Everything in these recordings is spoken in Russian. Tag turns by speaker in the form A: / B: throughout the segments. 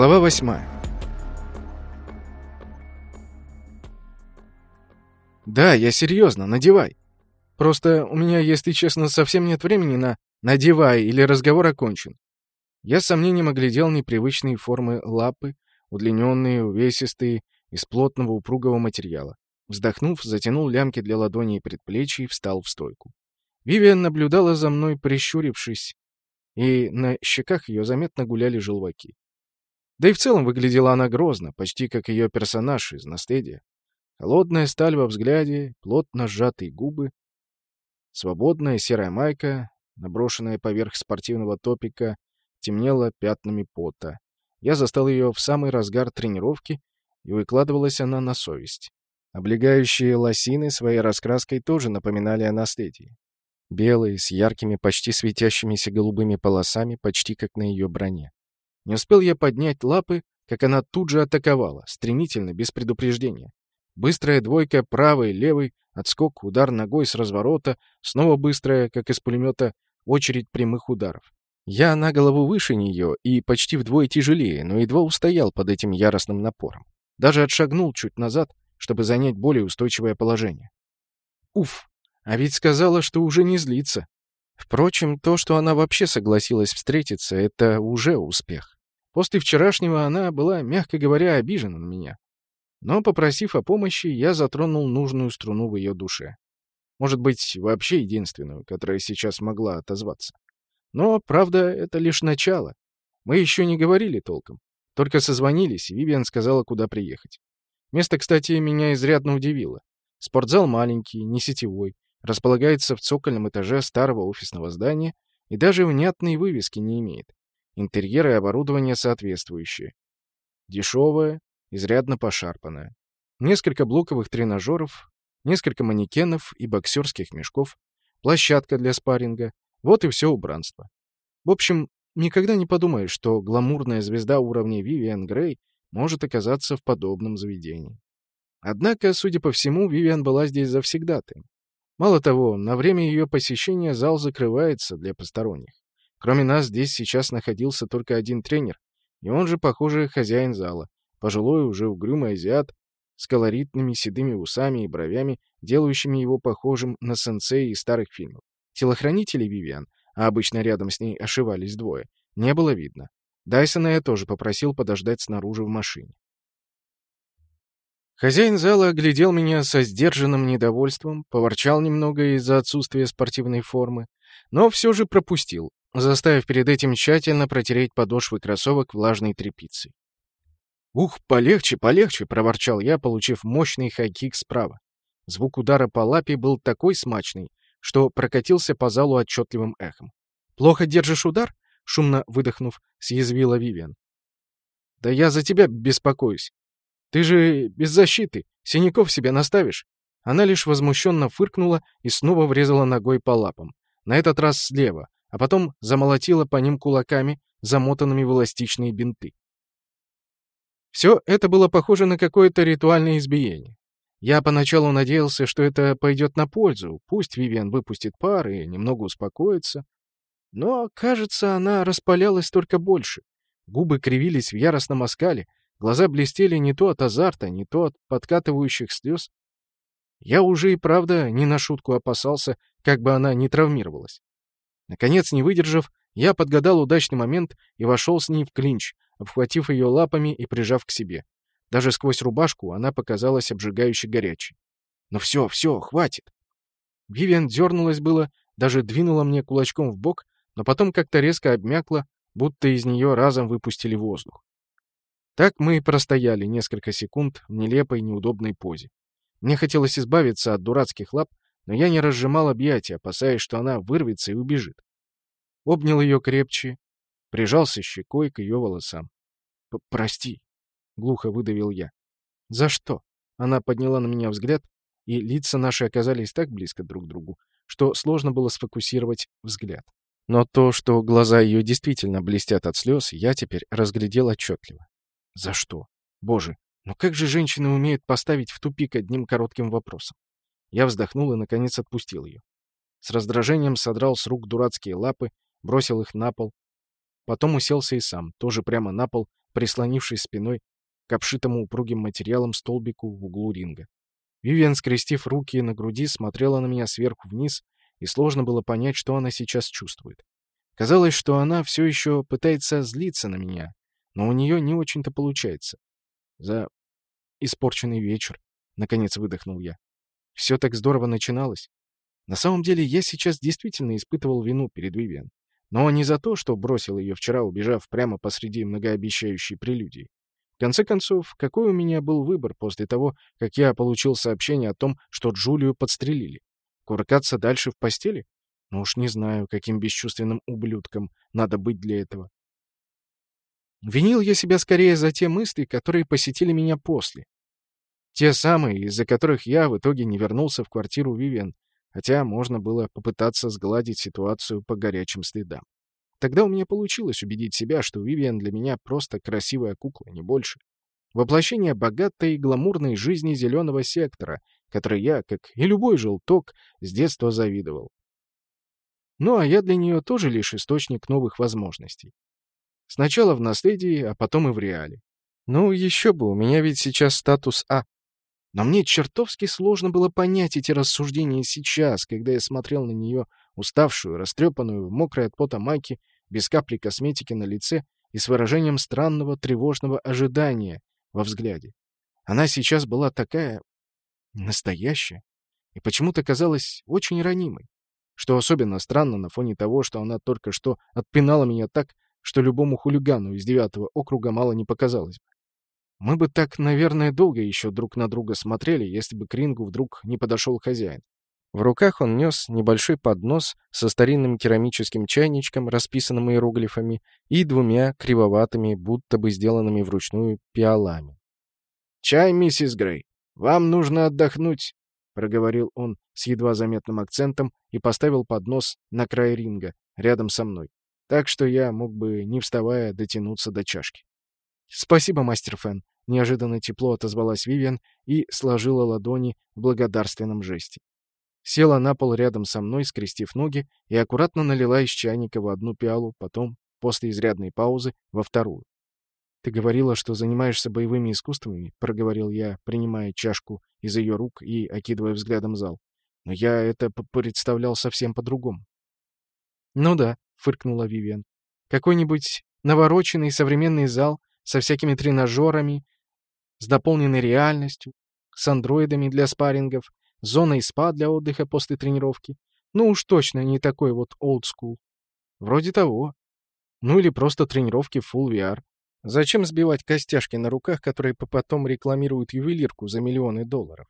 A: Глава восьмая. «Да, я серьезно, надевай. Просто у меня, если честно, совсем нет времени на «надевай» или разговор окончен». Я с сомнением оглядел непривычные формы лапы, удлиненные, увесистые, из плотного упругого материала. Вздохнув, затянул лямки для ладоней и предплечий и встал в стойку. Вивиан наблюдала за мной, прищурившись, и на щеках ее заметно гуляли желваки. Да и в целом выглядела она грозно, почти как ее персонаж из «Наследия». Холодная сталь во взгляде, плотно сжатые губы, свободная серая майка, наброшенная поверх спортивного топика, темнела пятнами пота. Я застал ее в самый разгар тренировки, и выкладывалась она на совесть. Облегающие лосины своей раскраской тоже напоминали о наследии. Белые, с яркими, почти светящимися голубыми полосами, почти как на ее броне. Не успел я поднять лапы, как она тут же атаковала, стремительно, без предупреждения. Быстрая двойка, правый, левый, отскок, удар ногой с разворота, снова быстрая, как из пулемета, очередь прямых ударов. Я на голову выше нее и почти вдвое тяжелее, но едва устоял под этим яростным напором. Даже отшагнул чуть назад, чтобы занять более устойчивое положение. Уф, а ведь сказала, что уже не злится. Впрочем, то, что она вообще согласилась встретиться, это уже успех. После вчерашнего она была, мягко говоря, обижена на меня. Но, попросив о помощи, я затронул нужную струну в ее душе. Может быть, вообще единственную, которая сейчас могла отозваться. Но, правда, это лишь начало. Мы еще не говорили толком. Только созвонились, и Вивиан сказала, куда приехать. Место, кстати, меня изрядно удивило. Спортзал маленький, не сетевой, располагается в цокольном этаже старого офисного здания и даже внятной вывески не имеет. Интерьер и оборудование соответствующие. Дешевое, изрядно пошарпанное. Несколько блоковых тренажеров, несколько манекенов и боксерских мешков, площадка для спарринга. Вот и все убранство. В общем, никогда не подумаешь, что гламурная звезда уровня Вивиан Грей может оказаться в подобном заведении. Однако, судя по всему, Вивиан была здесь завсегдатаем. Мало того, на время ее посещения зал закрывается для посторонних. Кроме нас, здесь сейчас находился только один тренер, и он же, похоже, хозяин зала, пожилой уже угрюмый азиат с колоритными седыми усами и бровями, делающими его похожим на сенсей из старых фильмов. Телохранителей Вивиан, а обычно рядом с ней ошивались двое, не было видно. Дайсона я тоже попросил подождать снаружи в машине. Хозяин зала оглядел меня со сдержанным недовольством, поворчал немного из-за отсутствия спортивной формы, но все же пропустил, заставив перед этим тщательно протереть подошвы кроссовок влажной тряпицей. «Ух, полегче, полегче!» — проворчал я, получив мощный хайкик справа. Звук удара по лапе был такой смачный, что прокатился по залу отчетливым эхом. «Плохо держишь удар?» — шумно выдохнув, съязвила Вивиан. «Да я за тебя беспокоюсь. Ты же без защиты, синяков себе наставишь?» Она лишь возмущенно фыркнула и снова врезала ногой по лапам. На этот раз слева, а потом замолотила по ним кулаками, замотанными в эластичные бинты. Все это было похоже на какое-то ритуальное избиение. Я поначалу надеялся, что это пойдет на пользу, пусть Вивиан выпустит пар и немного успокоится. Но, кажется, она распалялась только больше. Губы кривились в яростном оскале, глаза блестели не то от азарта, не то от подкатывающих слез. Я уже и правда не на шутку опасался, как бы она не травмировалась. Наконец, не выдержав, я подгадал удачный момент и вошел с ней в клинч, обхватив ее лапами и прижав к себе. Даже сквозь рубашку она показалась обжигающе горячей. «Ну все, все, хватит!» Вивиан дернулась было, даже двинула мне кулачком в бок, но потом как-то резко обмякла, будто из нее разом выпустили воздух. Так мы и простояли несколько секунд в нелепой, неудобной позе. Мне хотелось избавиться от дурацких лап, но я не разжимал объятия, опасаясь, что она вырвется и убежит. Обнял ее крепче, прижался щекой к ее волосам. «Прости», — глухо выдавил я. «За что?» Она подняла на меня взгляд, и лица наши оказались так близко друг к другу, что сложно было сфокусировать взгляд. Но то, что глаза ее действительно блестят от слез, я теперь разглядел отчетливо. За что? Боже, ну как же женщины умеют поставить в тупик одним коротким вопросом? Я вздохнул и, наконец, отпустил ее. С раздражением содрал с рук дурацкие лапы, бросил их на пол. Потом уселся и сам, тоже прямо на пол, прислонившись спиной к обшитому упругим материалом столбику в углу ринга. Вивиан, скрестив руки на груди, смотрела на меня сверху вниз, и сложно было понять, что она сейчас чувствует. Казалось, что она все еще пытается злиться на меня, но у нее не очень-то получается. За испорченный вечер, наконец выдохнул я. Все так здорово начиналось. На самом деле, я сейчас действительно испытывал вину перед Вивиан. Но не за то, что бросил ее вчера, убежав прямо посреди многообещающей прелюдии. В конце концов, какой у меня был выбор после того, как я получил сообщение о том, что Джулию подстрелили? Куркаться дальше в постели? Ну уж не знаю, каким бесчувственным ублюдком надо быть для этого. Винил я себя скорее за те мысли, которые посетили меня после. Те самые, из-за которых я в итоге не вернулся в квартиру Вивен, хотя можно было попытаться сгладить ситуацию по горячим следам. Тогда у меня получилось убедить себя, что Вивиан для меня просто красивая кукла, не больше. Воплощение богатой и гламурной жизни зеленого сектора, которой я, как и любой желток, с детства завидовал. Ну а я для нее тоже лишь источник новых возможностей. Сначала в наследии, а потом и в реале. Ну, еще бы, у меня ведь сейчас статус А. Но мне чертовски сложно было понять эти рассуждения сейчас, когда я смотрел на нее, уставшую, растрепанную, мокрой от пота майки, без капли косметики на лице и с выражением странного тревожного ожидания во взгляде. Она сейчас была такая... настоящая. И почему-то казалась очень ранимой что особенно странно на фоне того, что она только что отпинала меня так, что любому хулигану из девятого округа мало не показалось бы. Мы бы так, наверное, долго еще друг на друга смотрели, если бы к рингу вдруг не подошел хозяин. В руках он нес небольшой поднос со старинным керамическим чайничком, расписанным иероглифами, и двумя кривоватыми, будто бы сделанными вручную, пиалами. «Чай, миссис Грей. Вам нужно отдохнуть. — проговорил он с едва заметным акцентом и поставил поднос на край ринга, рядом со мной, так что я мог бы, не вставая, дотянуться до чашки. «Спасибо, мастер Фэн», — неожиданно тепло отозвалась Вивиан и сложила ладони в благодарственном жесте. Села на пол рядом со мной, скрестив ноги, и аккуратно налила из чайника в одну пиалу, потом, после изрядной паузы, во вторую. «Ты говорила, что занимаешься боевыми искусствами», — проговорил я, принимая чашку из ее рук и окидывая взглядом зал. «Но я это представлял совсем по-другому». «Ну да», — фыркнула Вивиан. «Какой-нибудь навороченный современный зал со всякими тренажерами, с дополненной реальностью, с андроидами для спаррингов, зоной спа для отдыха после тренировки. Ну уж точно не такой вот school. Вроде того. Ну или просто тренировки Full VR. Зачем сбивать костяшки на руках, которые потом рекламируют ювелирку за миллионы долларов?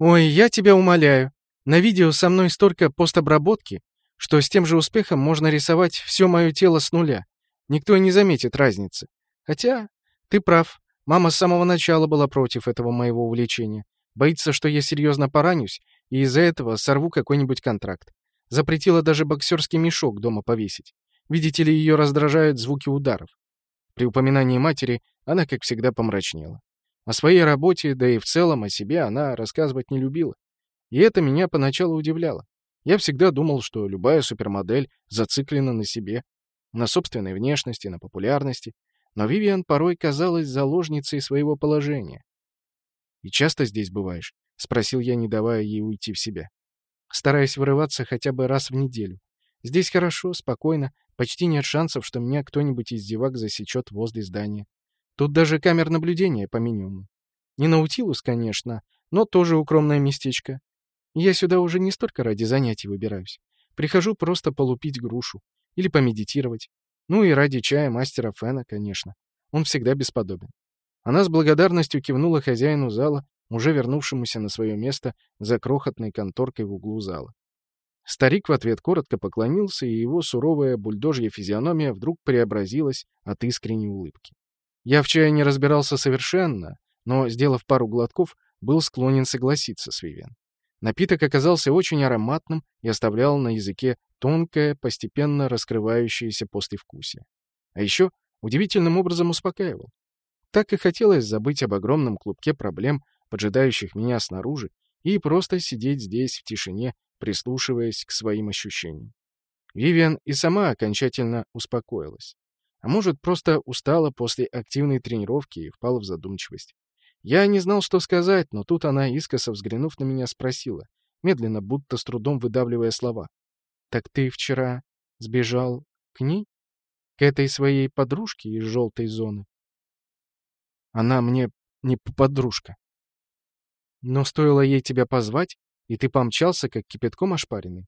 A: Ой, я тебя умоляю. На видео со мной столько постобработки, что с тем же успехом можно рисовать все мое тело с нуля. Никто не заметит разницы. Хотя, ты прав, мама с самого начала была против этого моего увлечения. Боится, что я серьезно поранюсь, и из-за этого сорву какой-нибудь контракт. Запретила даже боксерский мешок дома повесить. Видите ли, ее раздражают звуки ударов. При упоминании матери она, как всегда, помрачнела. О своей работе, да и в целом о себе она рассказывать не любила. И это меня поначалу удивляло. Я всегда думал, что любая супермодель зациклена на себе, на собственной внешности, на популярности, но Вивиан порой казалась заложницей своего положения. «И часто здесь бываешь?» — спросил я, не давая ей уйти в себя. Стараясь вырываться хотя бы раз в неделю. Здесь хорошо, спокойно, почти нет шансов, что меня кто-нибудь из зевак засечет возле здания. Тут даже камер наблюдения по минимуму. Не Наутилус, конечно, но тоже укромное местечко. Я сюда уже не столько ради занятий выбираюсь. Прихожу просто полупить грушу. Или помедитировать. Ну и ради чая мастера Фена, конечно. Он всегда бесподобен. Она с благодарностью кивнула хозяину зала, уже вернувшемуся на свое место за крохотной конторкой в углу зала. Старик в ответ коротко поклонился, и его суровая бульдожья физиономия вдруг преобразилась от искренней улыбки. Я в чае не разбирался совершенно, но, сделав пару глотков, был склонен согласиться с Вивен. Напиток оказался очень ароматным и оставлял на языке тонкое, постепенно раскрывающееся послевкусие. А еще удивительным образом успокаивал. Так и хотелось забыть об огромном клубке проблем, поджидающих меня снаружи, и просто сидеть здесь в тишине прислушиваясь к своим ощущениям. Вивиан и сама окончательно успокоилась. А может, просто устала после активной тренировки и впала в задумчивость. Я не знал, что сказать, но тут она, искоса взглянув на меня, спросила, медленно, будто с трудом выдавливая слова. «Так ты вчера сбежал к ней? К этой своей подружке из желтой зоны?» «Она мне не подружка». «Но стоило ей тебя позвать, и ты помчался, как кипятком ошпаренный?»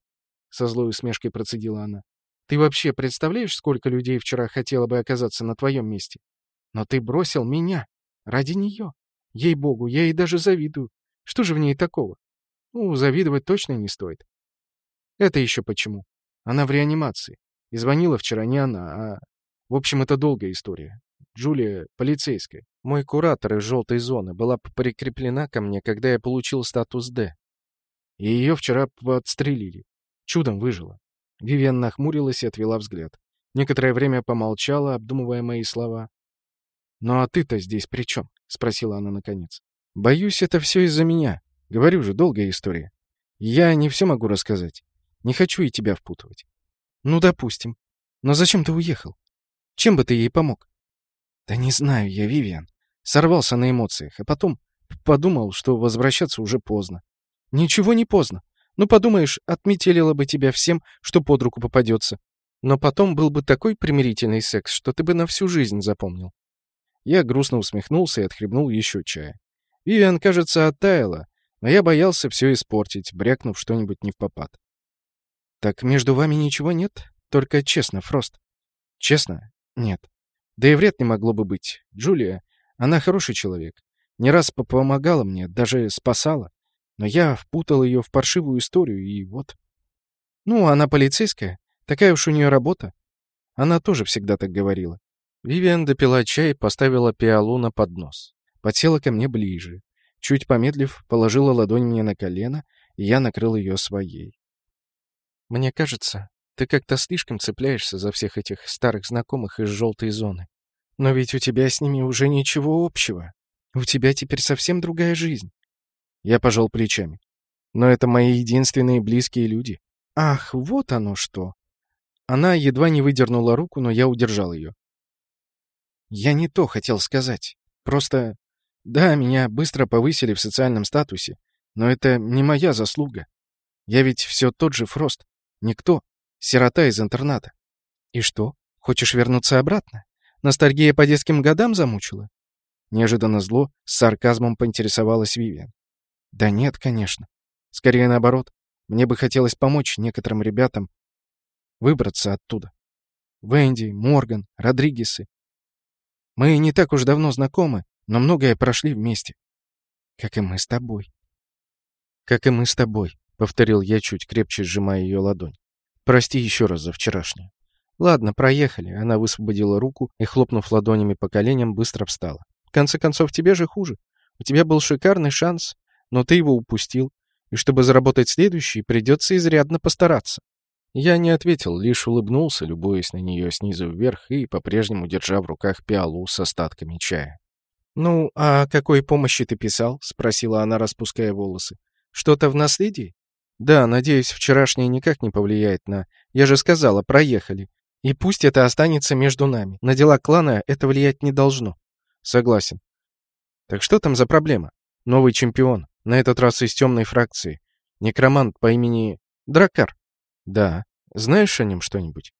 A: Со злой усмешкой процедила она. «Ты вообще представляешь, сколько людей вчера хотело бы оказаться на твоем месте? Но ты бросил меня ради нее. Ей-богу, я ей даже завидую. Что же в ней такого? Ну, завидовать точно не стоит. Это еще почему? Она в реанимации. И звонила вчера не она, а... В общем, это долгая история. Джулия — полицейская. Мой куратор из желтой зоны была прикреплена ко мне, когда я получил статус «Д». И ее вчера подстрелили. Чудом выжила. Вивиан нахмурилась и отвела взгляд. Некоторое время помолчала, обдумывая мои слова. «Ну а ты-то здесь при чем?» — спросила она наконец. «Боюсь, это все из-за меня. Говорю же, долгая история. Я не все могу рассказать. Не хочу и тебя впутывать». «Ну, допустим. Но зачем ты уехал? Чем бы ты ей помог?» «Да не знаю я, Вивиан. Сорвался на эмоциях, а потом подумал, что возвращаться уже поздно». «Ничего не поздно. Ну, подумаешь, отметелило бы тебя всем, что под руку попадется. Но потом был бы такой примирительный секс, что ты бы на всю жизнь запомнил. Я грустно усмехнулся и отхлебнул еще чая. Вивиан, кажется, оттаяла, но я боялся все испортить, брякнув что-нибудь не в попад. «Так между вами ничего нет? Только честно, Фрост?» «Честно? Нет. Да и вряд не могло бы быть. Джулия, она хороший человек. Не раз помогала мне, даже спасала. Но я впутал ее в паршивую историю, и вот. Ну, она полицейская. Такая уж у нее работа. Она тоже всегда так говорила. Вивиан допила чай, поставила пиалу на поднос. Подсела ко мне ближе. Чуть помедлив, положила ладонь мне на колено, и я накрыл ее своей. «Мне кажется, ты как-то слишком цепляешься за всех этих старых знакомых из желтой зоны. Но ведь у тебя с ними уже ничего общего. У тебя теперь совсем другая жизнь». Я пожал плечами. «Но это мои единственные близкие люди». «Ах, вот оно что!» Она едва не выдернула руку, но я удержал ее. Я не то хотел сказать. Просто... Да, меня быстро повысили в социальном статусе, но это не моя заслуга. Я ведь все тот же Фрост. Никто. Сирота из интерната. И что, хочешь вернуться обратно? Ностальгия по детским годам замучила? Неожиданно зло с сарказмом поинтересовалась Вивиан. Да нет, конечно. Скорее наоборот. Мне бы хотелось помочь некоторым ребятам выбраться оттуда. Венди, Морган, Родригесы. Мы не так уж давно знакомы, но многое прошли вместе. Как и мы с тобой. Как и мы с тобой, — повторил я, чуть крепче сжимая ее ладонь. Прости еще раз за вчерашнее. Ладно, проехали. Она высвободила руку и, хлопнув ладонями по коленям, быстро встала. В конце концов, тебе же хуже. У тебя был шикарный шанс, но ты его упустил. И чтобы заработать следующий, придется изрядно постараться. Я не ответил, лишь улыбнулся, любуясь на нее снизу вверх и по-прежнему держа в руках пиалу с остатками чая. «Ну, а какой помощи ты писал?» — спросила она, распуская волосы. «Что-то в наследии?» «Да, надеюсь, вчерашнее никак не повлияет на... Я же сказала, проехали. И пусть это останется между нами. На дела клана это влиять не должно». «Согласен». «Так что там за проблема?» «Новый чемпион. На этот раз из темной фракции. Некромант по имени... Дракар». «Да. Знаешь о нем что-нибудь?»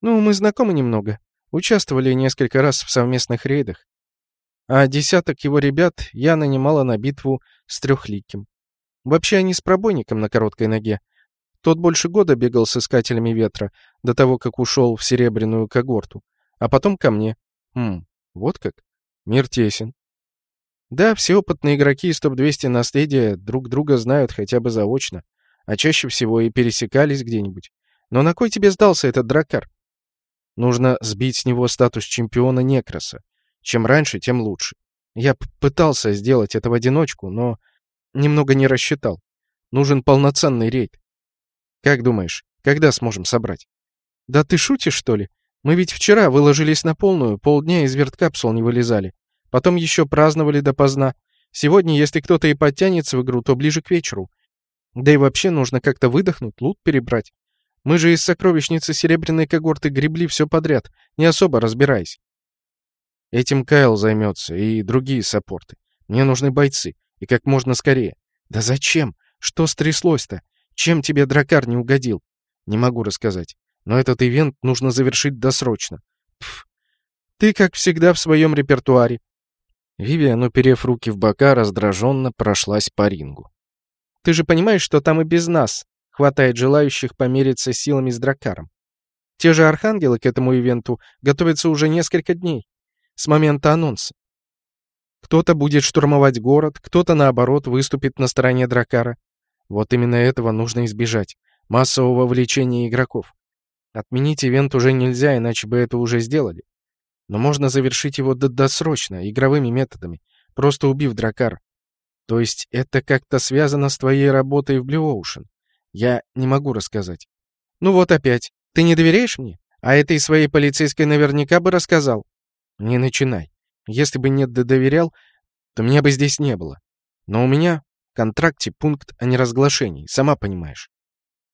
A: «Ну, мы знакомы немного. Участвовали несколько раз в совместных рейдах. А десяток его ребят я нанимала на битву с Трехликим. Вообще они с пробойником на короткой ноге. Тот больше года бегал с Искателями Ветра, до того, как ушел в Серебряную когорту. А потом ко мне. Хм, вот как? Мир тесен. Да, все опытные игроки из топ-200 наследия друг друга знают хотя бы заочно а чаще всего и пересекались где-нибудь. Но на кой тебе сдался этот дракар? Нужно сбить с него статус чемпиона Некроса. Чем раньше, тем лучше. Я пытался сделать это в одиночку, но немного не рассчитал. Нужен полноценный рейд. Как думаешь, когда сможем собрать? Да ты шутишь, что ли? Мы ведь вчера выложились на полную, полдня из верткапсул не вылезали. Потом еще праздновали допоздна. Сегодня, если кто-то и подтянется в игру, то ближе к вечеру. Да и вообще нужно как-то выдохнуть, лут перебрать. Мы же из сокровищницы серебряной когорты гребли все подряд, не особо разбираясь. Этим Кайл займется и другие саппорты. Мне нужны бойцы, и как можно скорее. Да зачем? Что стряслось-то? Чем тебе дракар не угодил? Не могу рассказать. Но этот ивент нужно завершить досрочно. Пф. Ты, как всегда, в своем репертуаре. Вивиан, уперев руки в бока, раздраженно прошлась по рингу. Ты же понимаешь, что там и без нас хватает желающих помериться силами с дракаром. Те же архангелы к этому ивенту готовятся уже несколько дней, с момента анонса. Кто-то будет штурмовать город, кто-то, наоборот, выступит на стороне дракара. Вот именно этого нужно избежать — массового влечения игроков. Отменить ивент уже нельзя, иначе бы это уже сделали. Но можно завершить его досрочно, игровыми методами, просто убив дракар. То есть это как-то связано с твоей работой в Blue Ocean? Я не могу рассказать. Ну вот опять. Ты не доверяешь мне? А этой своей полицейской наверняка бы рассказал. Не начинай. Если бы не доверял, то меня бы здесь не было. Но у меня в контракте пункт о неразглашении, сама понимаешь.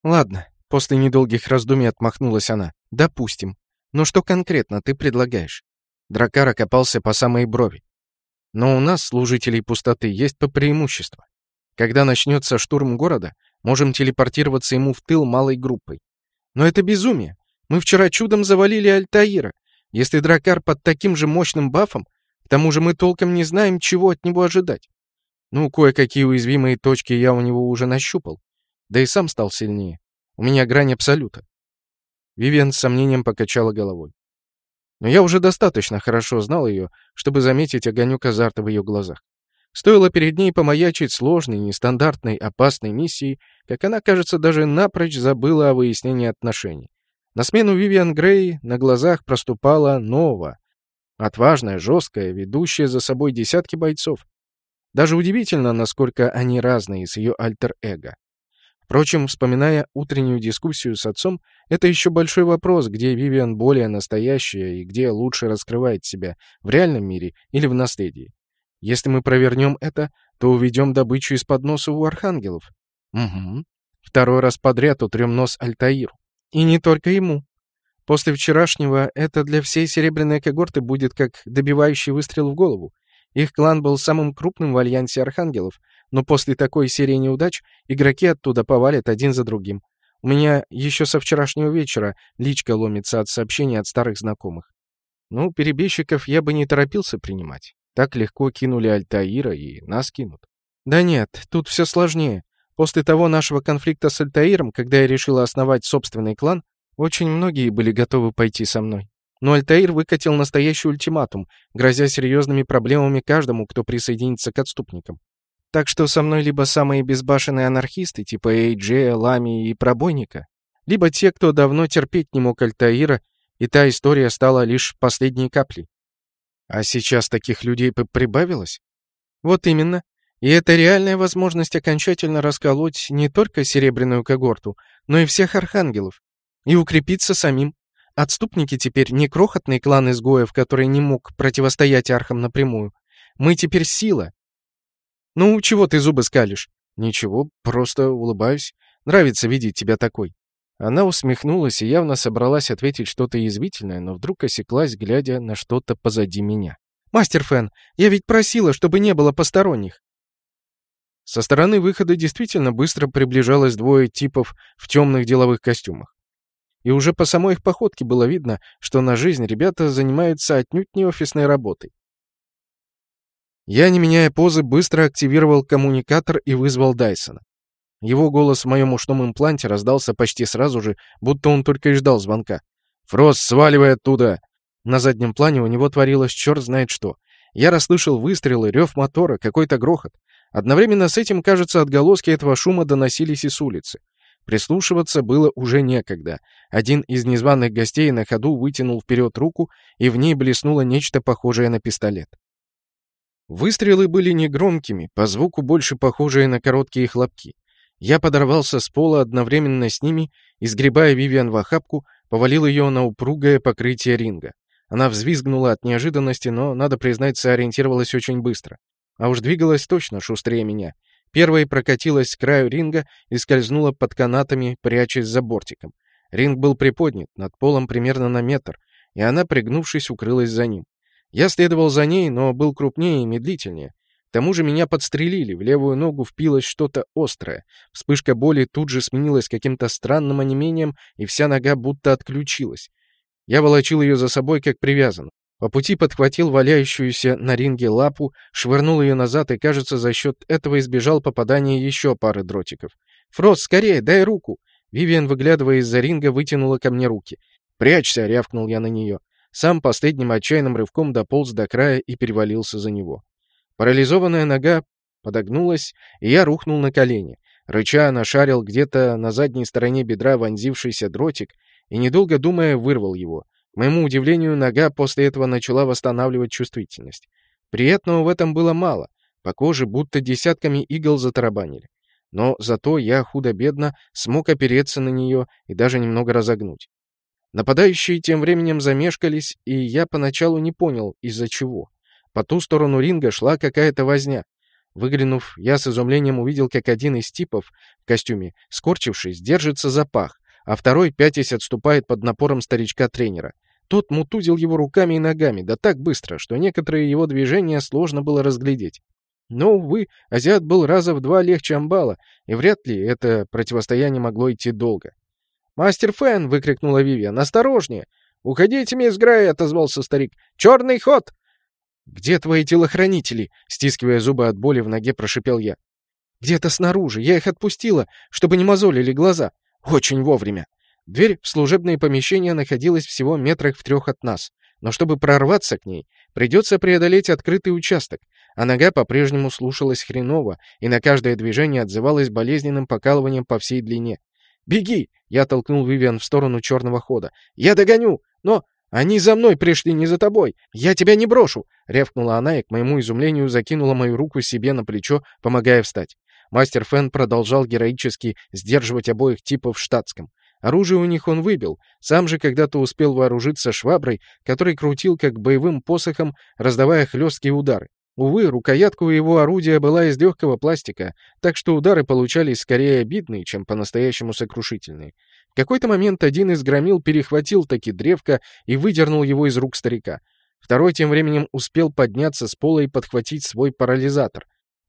A: Ладно, после недолгих раздумий отмахнулась она. Допустим. Но что конкретно ты предлагаешь? Дракар окопался по самой брови. Но у нас, служителей пустоты, есть по преимуществу. Когда начнется штурм города, можем телепортироваться ему в тыл малой группой. Но это безумие. Мы вчера чудом завалили Альтаира. Если Дракар под таким же мощным бафом, к тому же мы толком не знаем, чего от него ожидать. Ну, кое-какие уязвимые точки я у него уже нащупал. Да и сам стал сильнее. У меня грань абсолюта. Вивиан с сомнением покачала головой. Но я уже достаточно хорошо знал ее, чтобы заметить огонек азарта в ее глазах. Стоило перед ней помаячить сложной, нестандартной, опасной миссией, как она, кажется, даже напрочь забыла о выяснении отношений. На смену Вивиан Грей на глазах проступала Нова, отважная, жесткая, ведущая за собой десятки бойцов. Даже удивительно, насколько они разные с ее альтер-эго. Впрочем, вспоминая утреннюю дискуссию с отцом, это еще большой вопрос, где Вивиан более настоящая и где лучше раскрывает себя, в реальном мире или в наследии. Если мы провернем это, то уведем добычу из-под носа у архангелов. Угу. Второй раз подряд утрем нос Альтаиру. И не только ему. После вчерашнего это для всей серебряной когорты будет как добивающий выстрел в голову. Их клан был самым крупным в альянсе архангелов, но после такой серии неудач игроки оттуда повалят один за другим. У меня еще со вчерашнего вечера личка ломится от сообщений от старых знакомых. Ну, перебежчиков я бы не торопился принимать. Так легко кинули Альтаира и нас кинут. Да нет, тут все сложнее. После того нашего конфликта с Альтаиром, когда я решила основать собственный клан, очень многие были готовы пойти со мной. Но Альтаир выкатил настоящий ультиматум, грозя серьезными проблемами каждому, кто присоединится к отступникам. Так что со мной либо самые безбашенные анархисты, типа Эйджея, Лами и Пробойника, либо те, кто давно терпеть не мог Альтаира, и та история стала лишь последней каплей. А сейчас таких людей прибавилось? Вот именно. И это реальная возможность окончательно расколоть не только серебряную когорту, но и всех архангелов. И укрепиться самим. Отступники теперь не крохотный клан изгоев, который не мог противостоять архам напрямую. Мы теперь сила, «Ну, чего ты зубы скалишь?» «Ничего, просто улыбаюсь. Нравится видеть тебя такой». Она усмехнулась и явно собралась ответить что-то язвительное, но вдруг осеклась, глядя на что-то позади меня. «Мастер Фэн, я ведь просила, чтобы не было посторонних». Со стороны выхода действительно быстро приближалось двое типов в темных деловых костюмах. И уже по самой их походке было видно, что на жизнь ребята занимаются отнюдь не офисной работой. Я, не меняя позы, быстро активировал коммуникатор и вызвал Дайсона. Его голос в моем ушном импланте раздался почти сразу же, будто он только и ждал звонка. «Фрост, сваливай оттуда!» На заднем плане у него творилось черт знает что. Я расслышал выстрелы, рев мотора, какой-то грохот. Одновременно с этим, кажется, отголоски этого шума доносились и с улицы. Прислушиваться было уже некогда. Один из незваных гостей на ходу вытянул вперед руку, и в ней блеснуло нечто похожее на пистолет. Выстрелы были негромкими, по звуку больше похожие на короткие хлопки. Я подорвался с пола одновременно с ними и, сгребая Вивиан в охапку, повалил ее на упругое покрытие ринга. Она взвизгнула от неожиданности, но, надо признать, сориентировалась очень быстро. А уж двигалась точно шустрее меня. Первой прокатилась к краю ринга и скользнула под канатами, прячась за бортиком. Ринг был приподнят над полом примерно на метр, и она, пригнувшись, укрылась за ним. Я следовал за ней, но был крупнее и медлительнее. К тому же меня подстрелили, в левую ногу впилось что-то острое. Вспышка боли тут же сменилась каким-то странным онемением, и вся нога будто отключилась. Я волочил ее за собой, как привязан. По пути подхватил валяющуюся на ринге лапу, швырнул ее назад и, кажется, за счет этого избежал попадания еще пары дротиков. «Фрост, скорее, дай руку!» Вивиан, выглядывая из-за ринга, вытянула ко мне руки. «Прячься!» — рявкнул я на нее. Сам последним отчаянным рывком дополз до края и перевалился за него. Парализованная нога подогнулась, и я рухнул на колени. Рыча нашарил где-то на задней стороне бедра вонзившийся дротик и, недолго думая, вырвал его. К моему удивлению, нога после этого начала восстанавливать чувствительность. Приятного в этом было мало. По коже будто десятками игл затарабанили. Но зато я худо-бедно смог опереться на нее и даже немного разогнуть. Нападающие тем временем замешкались, и я поначалу не понял, из-за чего. По ту сторону ринга шла какая-то возня. Выглянув, я с изумлением увидел, как один из типов в костюме, скорчившись, держится за пах, а второй, пятясь, отступает под напором старичка-тренера. Тот мутузил его руками и ногами, да так быстро, что некоторые его движения сложно было разглядеть. Но, увы, азиат был раза в два легче амбала, и вряд ли это противостояние могло идти долго. «Мастер Фэн!» — выкрикнула Вивиан. «Осторожнее!» «Уходите, мисс Грей!» — отозвался старик. «Черный ход!» «Где твои телохранители?» — стискивая зубы от боли в ноге, прошипел я. «Где-то снаружи. Я их отпустила, чтобы не мозолили глаза. Очень вовремя». Дверь в служебное помещение находилась всего метрах в трех от нас, но чтобы прорваться к ней, придется преодолеть открытый участок, а нога по-прежнему слушалась хреново и на каждое движение отзывалась болезненным покалыванием по всей длине. «Беги!» — я толкнул Вивиан в сторону черного хода. «Я догоню! Но они за мной пришли, не за тобой! Я тебя не брошу!» — рявкнула она и, к моему изумлению, закинула мою руку себе на плечо, помогая встать. Мастер Фэн продолжал героически сдерживать обоих типов в штатском. Оружие у них он выбил, сам же когда-то успел вооружиться шваброй, который крутил как боевым посохом, раздавая хлесткие удары. Увы, рукоятка у его орудия была из легкого пластика, так что удары получались скорее обидные, чем по-настоящему сокрушительные. В какой-то момент один из громил перехватил таки древко и выдернул его из рук старика. Второй тем временем успел подняться с пола и подхватить свой парализатор.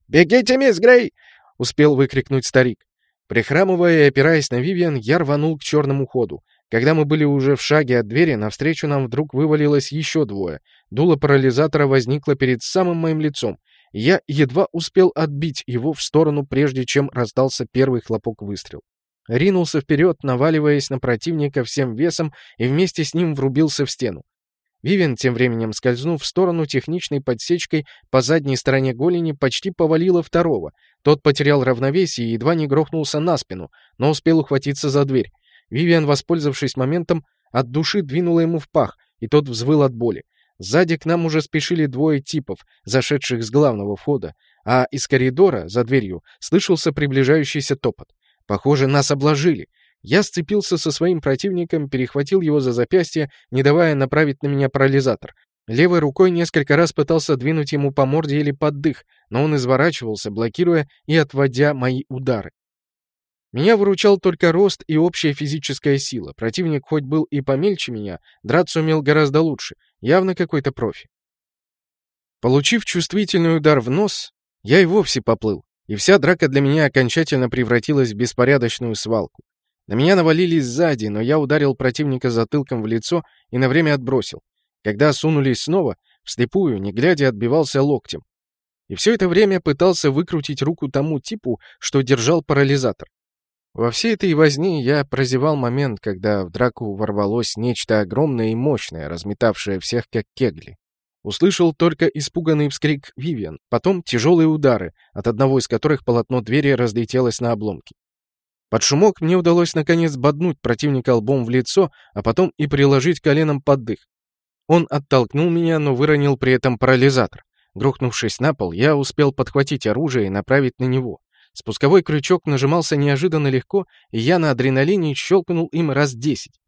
A: «Бегите, мисс Грей!» — успел выкрикнуть старик. Прихрамывая и опираясь на Вивиан, я рванул к черному ходу. Когда мы были уже в шаге от двери, навстречу нам вдруг вывалилось еще двое. Дуло парализатора возникло перед самым моим лицом. Я едва успел отбить его в сторону, прежде чем раздался первый хлопок выстрел. Ринулся вперед, наваливаясь на противника всем весом, и вместе с ним врубился в стену. Вивен, тем временем скользнув в сторону техничной подсечкой по задней стороне голени, почти повалила второго. Тот потерял равновесие и едва не грохнулся на спину, но успел ухватиться за дверь. Вивиан, воспользовавшись моментом, от души двинула ему в пах, и тот взвыл от боли. Сзади к нам уже спешили двое типов, зашедших с главного входа, а из коридора, за дверью, слышался приближающийся топот. Похоже, нас обложили. Я сцепился со своим противником, перехватил его за запястье, не давая направить на меня парализатор. Левой рукой несколько раз пытался двинуть ему по морде или под дых, но он изворачивался, блокируя и отводя мои удары. Меня выручал только рост и общая физическая сила. Противник хоть был и помельче меня, драться умел гораздо лучше. Явно какой-то профи. Получив чувствительный удар в нос, я и вовсе поплыл, и вся драка для меня окончательно превратилась в беспорядочную свалку. На меня навалились сзади, но я ударил противника затылком в лицо и на время отбросил. Когда сунулись снова, вслепую, не глядя, отбивался локтем. И все это время пытался выкрутить руку тому типу, что держал парализатор. Во всей этой возне я прозевал момент, когда в драку ворвалось нечто огромное и мощное, разметавшее всех как кегли. Услышал только испуганный вскрик Вивиан, потом тяжелые удары, от одного из которых полотно двери разлетелось на обломки. Под шумок мне удалось наконец боднуть противника лбом в лицо, а потом и приложить коленом под дых. Он оттолкнул меня, но выронил при этом парализатор. Грохнувшись на пол, я успел подхватить оружие и направить на него. Спусковой крючок нажимался неожиданно легко, и я на адреналине щелкнул им раз десять.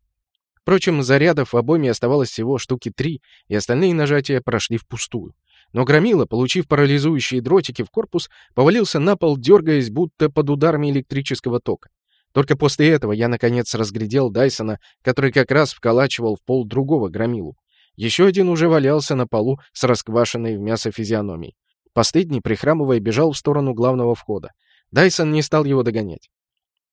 A: Впрочем, зарядов в обойме оставалось всего штуки три, и остальные нажатия прошли впустую. Но Громила, получив парализующие дротики в корпус, повалился на пол, дергаясь, будто под ударами электрического тока. Только после этого я, наконец, разглядел Дайсона, который как раз вколачивал в пол другого громилу. Еще один уже валялся на полу с расквашенной в мясо физиономией. Последний, прихрамывая, бежал в сторону главного входа. Дайсон не стал его догонять.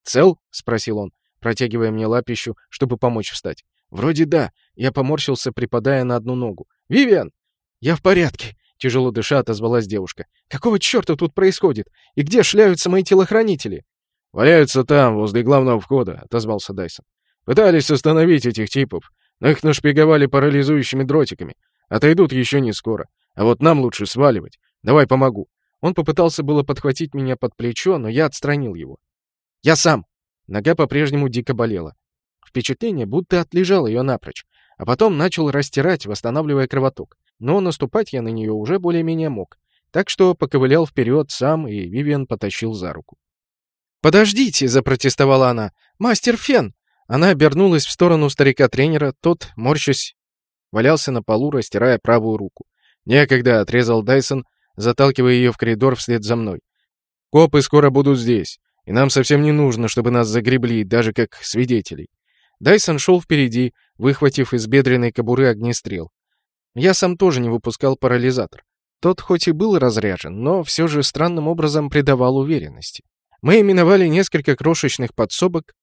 A: «Цел?» — спросил он, протягивая мне лапищу, чтобы помочь встать. «Вроде да». Я поморщился, припадая на одну ногу. «Вивиан!» «Я в порядке», — тяжело дыша отозвалась девушка. «Какого черта тут происходит? И где шляются мои телохранители?»
B: «Валяются там, возле главного входа», — отозвался Дайсон. «Пытались остановить этих типов, но их нашпиговали парализующими дротиками. Отойдут еще не скоро. А вот нам лучше сваливать. Давай помогу».
A: Он попытался было подхватить меня под плечо, но я отстранил его. «Я сам!» Нога по-прежнему дико болела. Впечатление, будто отлежал ее напрочь, а потом начал растирать, восстанавливая кровоток. Но наступать я на нее уже более-менее мог, так что поковылял вперед сам, и Вивиан потащил за руку. «Подождите!» — запротестовала она. «Мастер Фен!» Она обернулась в сторону старика-тренера, тот, морщась, валялся на полу, растирая правую руку.
B: «Некогда!» — отрезал Дайсон, заталкивая ее в коридор вслед за мной. «Копы скоро будут здесь, и нам совсем не нужно, чтобы нас загребли, даже как свидетелей».
A: Дайсон шел впереди, выхватив из бедренной кобуры огнестрел. Я сам тоже не выпускал парализатор. Тот хоть и был разряжен, но все же странным образом придавал уверенности. Мы именовали несколько крошечных подсобок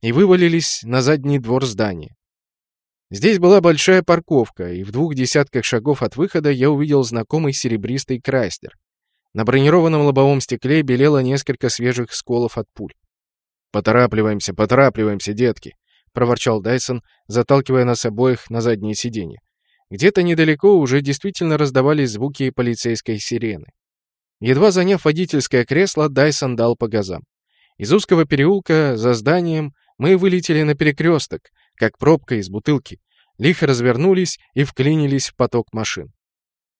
A: и вывалились на задний двор здания. Здесь была большая парковка, и в двух десятках шагов от выхода я увидел знакомый серебристый Крайслер. На бронированном лобовом стекле белело несколько свежих сколов от пуль.
B: «Поторапливаемся, поторапливаемся, детки!» — проворчал Дайсон, заталкивая нас обоих на заднее сиденье.
A: Где-то недалеко уже действительно раздавались звуки полицейской сирены. Едва заняв водительское кресло, Дайсон дал по газам. Из узкого переулка за зданием мы вылетели на перекресток, как пробка из бутылки, лихо развернулись и вклинились в поток машин.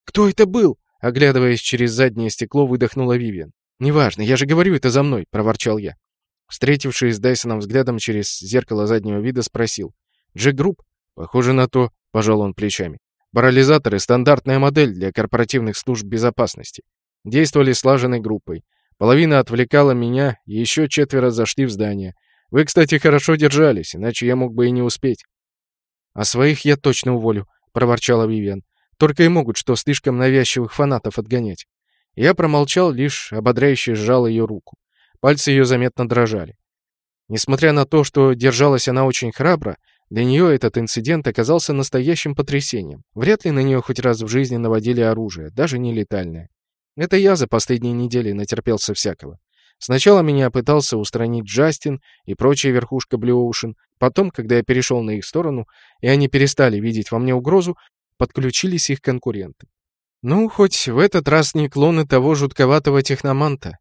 A: «Кто это был?» — оглядываясь через заднее стекло, выдохнула Вивиан. «Неважно, я же говорю, это за мной», — проворчал я. Встретившись с Дайсоном взглядом через зеркало заднего вида, спросил. «Джек Групп?»
B: «Похоже на то», — пожал он плечами. «Парализаторы — стандартная модель для корпоративных служб безопасности. Действовали слаженной группой. Половина отвлекала меня, еще четверо зашли в здание. Вы, кстати, хорошо держались, иначе я мог бы и не успеть.
A: «А своих я точно уволю», — проворчала Вивиан. «Только и могут, что слишком навязчивых фанатов отгонять». Я промолчал, лишь ободряюще сжал ее руку. Пальцы ее заметно дрожали. Несмотря на то, что держалась она очень храбро, для нее этот инцидент оказался настоящим потрясением. Вряд ли на нее хоть раз в жизни наводили оружие, даже не летальное. Это я за последние недели натерпелся всякого. Сначала меня пытался устранить Джастин и прочая верхушка Blue Ocean. Потом, когда я перешел на их сторону, и они перестали видеть во мне угрозу, подключились их конкуренты. Ну, хоть в этот раз не клоны того жутковатого техноманта.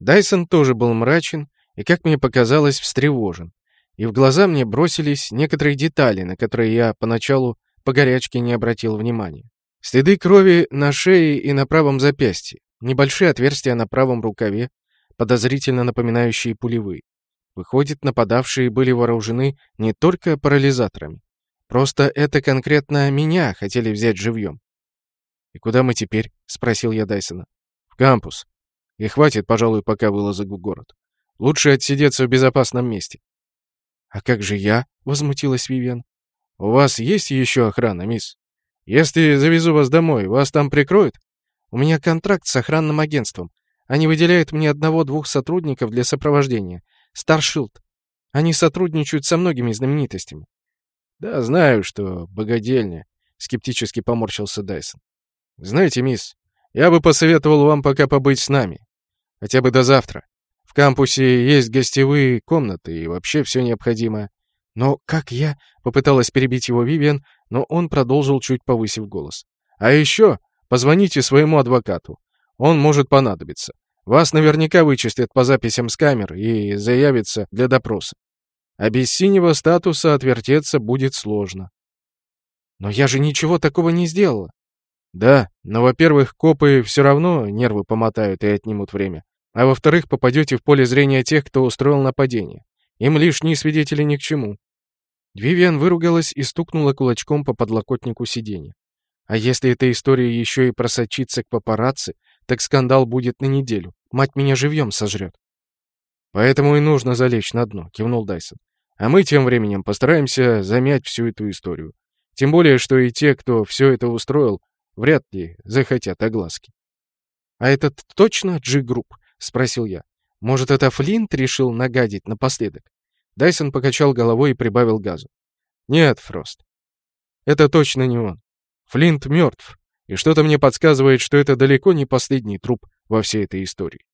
A: Дайсон тоже был мрачен и, как мне показалось, встревожен. И в глаза мне бросились некоторые детали, на которые я поначалу по горячке не обратил внимания. Следы крови на шее и на правом запястье, небольшие отверстия на правом рукаве, подозрительно напоминающие пулевые. Выходит, нападавшие были вооружены не только парализаторами. Просто это конкретно меня хотели взять живьем. «И куда мы теперь?» — спросил я Дайсона.
B: «В кампус. И хватит, пожалуй, пока вылазок в город. Лучше отсидеться в безопасном месте».
A: «А как же я?» — возмутилась Вивиан.
B: «У вас есть еще охрана, мисс? Если завезу вас домой, вас там прикроют?»
A: «У меня контракт с охранным агентством. Они выделяют мне одного-двух сотрудников для сопровождения. Старшилд. Они сотрудничают со многими знаменитостями.
B: Да, знаю, что богадельня, скептически поморщился Дайсон. Знаете, мисс, я бы посоветовал вам пока побыть с нами. Хотя бы до завтра. В кампусе есть гостевые комнаты и вообще все необходимое.
A: Но как я... Попыталась перебить его Вивиан, но он продолжил, чуть повысив голос.
B: А еще позвоните своему адвокату. Он может понадобиться. Вас наверняка вычислят по записям с камер и заявится для допроса. А без синего статуса отвертеться будет сложно.
A: Но я же ничего такого не сделала.
B: Да, но, во-первых, копы все равно нервы помотают и отнимут время. А во-вторых, попадете в поле зрения тех, кто устроил нападение. Им лишние свидетели ни к чему.
A: Вивиан выругалась и стукнула кулачком по подлокотнику сиденья. А если эта история еще и просочится к папарацци, так скандал будет на неделю. Мать меня живьем сожрет.
B: «Поэтому и нужно залечь на дно», — кивнул Дайсон. «А мы тем временем постараемся замять всю эту историю. Тем более, что и те, кто все это устроил, вряд ли захотят огласки».
A: «А это точно G-групп?» — спросил я. «Может, это Флинт решил нагадить напоследок?»
B: Дайсон покачал головой и прибавил газу. «Нет, Фрост. Это точно не он. Флинт мертв, и что-то мне подсказывает, что это далеко не последний труп во всей этой истории.